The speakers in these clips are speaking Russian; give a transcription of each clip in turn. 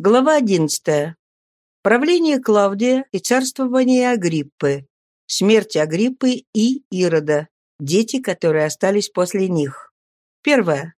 Глава 11. Правление Клавдия и царствование Агриппы. Смерть Агриппы и Ирода. Дети, которые остались после них. Первое.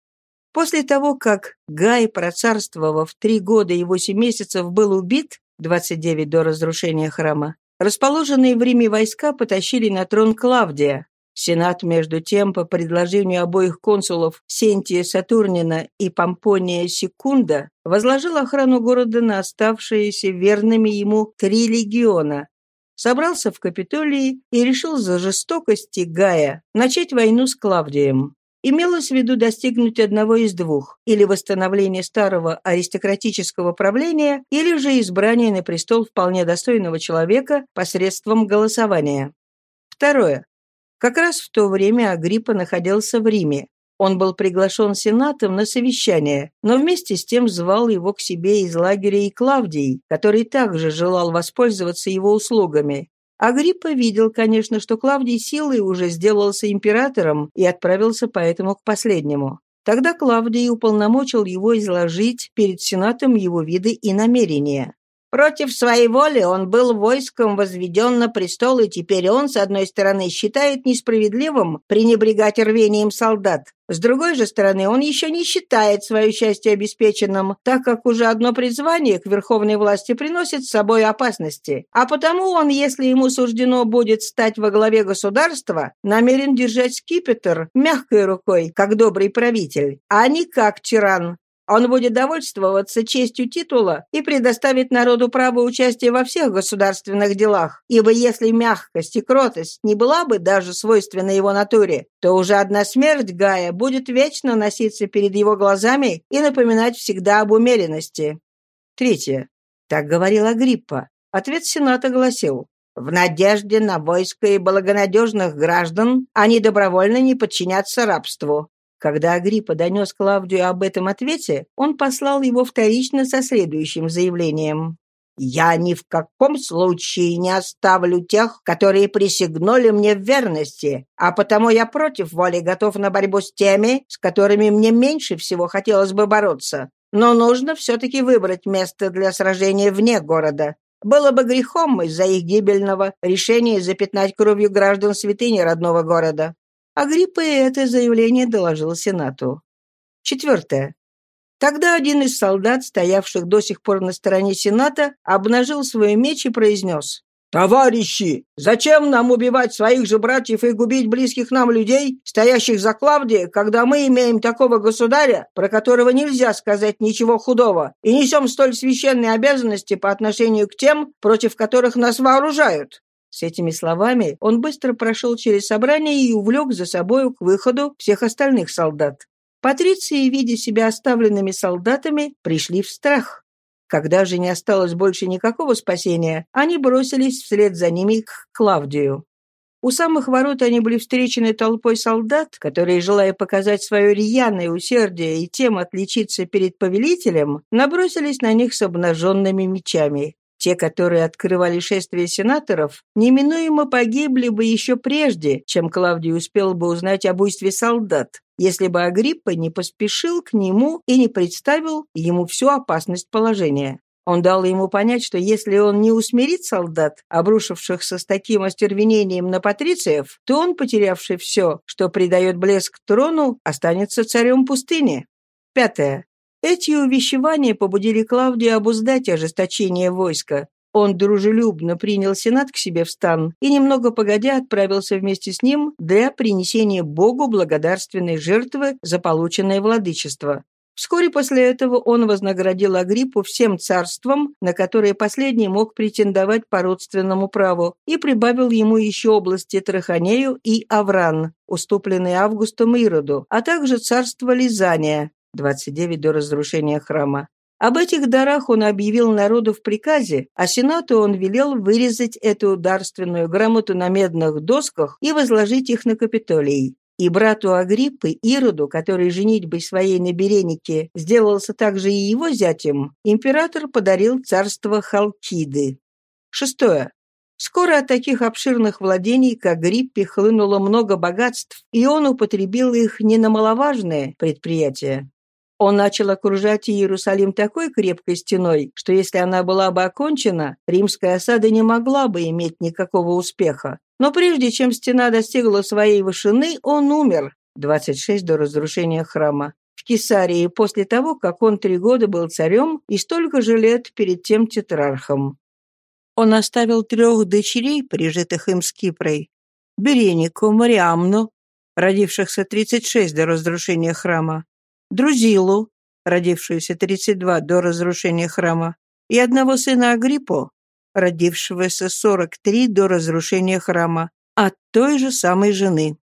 После того, как Гай, процарствовав три года и восемь месяцев, был убит, 29 до разрушения храма, расположенные в Риме войска потащили на трон Клавдия, Сенат, между тем, по предложению обоих консулов Сентия Сатурнина и Помпония Секунда, возложил охрану города на оставшиеся верными ему три легиона, собрался в Капитолии и решил за жестокости Гая начать войну с Клавдием. Имелось в виду достигнуть одного из двух – или восстановления старого аристократического правления, или же избрания на престол вполне достойного человека посредством голосования. Второе. Как раз в то время Агриппа находился в Риме. Он был приглашен Сенатом на совещание, но вместе с тем звал его к себе из лагеря и Клавдий, который также желал воспользоваться его услугами. Агриппа видел, конечно, что Клавдий силой уже сделался императором и отправился поэтому к последнему. Тогда Клавдий уполномочил его изложить перед Сенатом его виды и намерения. Против своей воли он был войском возведен на престол, и теперь он, с одной стороны, считает несправедливым пренебрегать рвением солдат. С другой же стороны, он еще не считает свое счастье обеспеченным, так как уже одно призвание к верховной власти приносит с собой опасности. А потому он, если ему суждено будет стать во главе государства, намерен держать скипетр мягкой рукой, как добрый правитель, а не как тиран, он будет довольствоваться честью титула и предоставит народу право участия во всех государственных делах, ибо если мягкость и кротость не была бы даже свойственна его натуре, то уже одна смерть Гая будет вечно носиться перед его глазами и напоминать всегда об умеренности. Третье. Так говорила Гриппа. Ответ Сената гласил, в надежде на войско и благонадежных граждан они добровольно не подчинятся рабству. Когда Агриппа донес Клавдию об этом ответе, он послал его вторично со следующим заявлением. «Я ни в каком случае не оставлю тех, которые присягнули мне в верности, а потому я против воли готов на борьбу с теми, с которыми мне меньше всего хотелось бы бороться. Но нужно все-таки выбрать место для сражения вне города. Было бы грехом из-за их гибельного решения запятнать кровью граждан святыни родного города. Агриппа это заявление доложил Сенату. Четвертое. Тогда один из солдат, стоявших до сих пор на стороне Сената, обнажил свой меч и произнес. «Товарищи, зачем нам убивать своих же братьев и губить близких нам людей, стоящих за Клавдия, когда мы имеем такого государя, про которого нельзя сказать ничего худого, и несем столь священные обязанности по отношению к тем, против которых нас вооружают? С этими словами он быстро прошел через собрание и увлек за собою к выходу всех остальных солдат. Патриции, видя себя оставленными солдатами, пришли в страх. Когда же не осталось больше никакого спасения, они бросились вслед за ними к Клавдию. У самых ворот они были встречены толпой солдат, которые, желая показать свое рьяное усердие и тем отличиться перед повелителем, набросились на них с обнаженными мечами. Те, которые открывали шествие сенаторов, неминуемо погибли бы еще прежде, чем Клавдий успел бы узнать об буйстве солдат, если бы Агриппа не поспешил к нему и не представил ему всю опасность положения. Он дал ему понять, что если он не усмирит солдат, обрушившихся с таким остервенением на патрициев, то он, потерявший все, что придает блеск трону, останется царем пустыни. Пятое. Эти увещевания побудили Клавдия обуздать ожесточение войска. Он дружелюбно принял Сенат к себе в стан и, немного погодя, отправился вместе с ним для принесения Богу благодарственной жертвы за полученное владычество. Вскоре после этого он вознаградил Агриппу всем царством, на которое последний мог претендовать по родственному праву, и прибавил ему еще области Траханею и Авран, уступленные Августом Ироду, а также царство Лизания, 29 до разрушения храма. Об этих дарах он объявил народу в приказе, а Сенату он велел вырезать эту дарственную грамоту на медных досках и возложить их на Капитолий. И брату Агриппы, Ироду, который женитьбой своей на Беренике сделался также и его зятем, император подарил царство Халкиды. Шестое. Скоро от таких обширных владений, как Гриппе, хлынуло много богатств, и он употребил их не на маловажные предприятия. Он начал окружать Иерусалим такой крепкой стеной, что если она была бы окончена, римская осада не могла бы иметь никакого успеха. Но прежде чем стена достигла своей вышины, он умер, 26 до разрушения храма, в Кесарии после того, как он три года был царем и столько же лет перед тем тетрархом. Он оставил трех дочерей, прижитых им с Кипрой, Беренику, Мариамну, родившихся 36 до разрушения храма, Друзилу, родившуюся 32 до разрушения храма, и одного сына Агриппу, родившегося 43 до разрушения храма, от той же самой жены.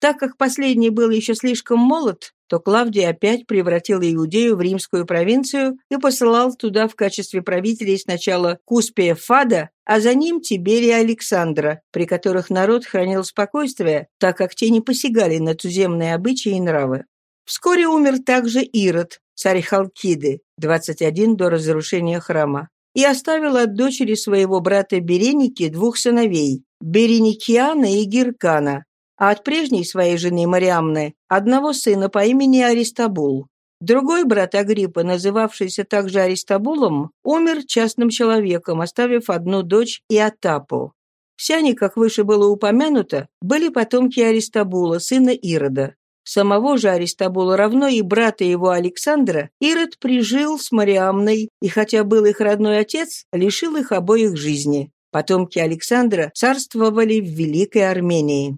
Так как последний был еще слишком молод, то Клавдий опять превратил Иудею в римскую провинцию и посылал туда в качестве правителей сначала Куспия Фада, а за ним Тиберия Александра, при которых народ хранил спокойствие, так как те не посягали на туземные обычаи и нравы. Вскоре умер также Ирод, царь Халкиды, 21 до разрушения храма, и оставил от дочери своего брата Береники двух сыновей – Береникиана и Гиркана, а от прежней своей жены Мариамны – одного сына по имени Аристабул. Другой брат Агриппа, называвшийся также Аристабулом, умер частным человеком, оставив одну дочь и Атапу. Все они, как выше было упомянуто, были потомки Аристабула, сына Ирода. Самого же Аристабула равно и брата его Александра Ирод прижил с Мариамной, и хотя был их родной отец, лишил их обоих жизни. Потомки Александра царствовали в Великой Армении.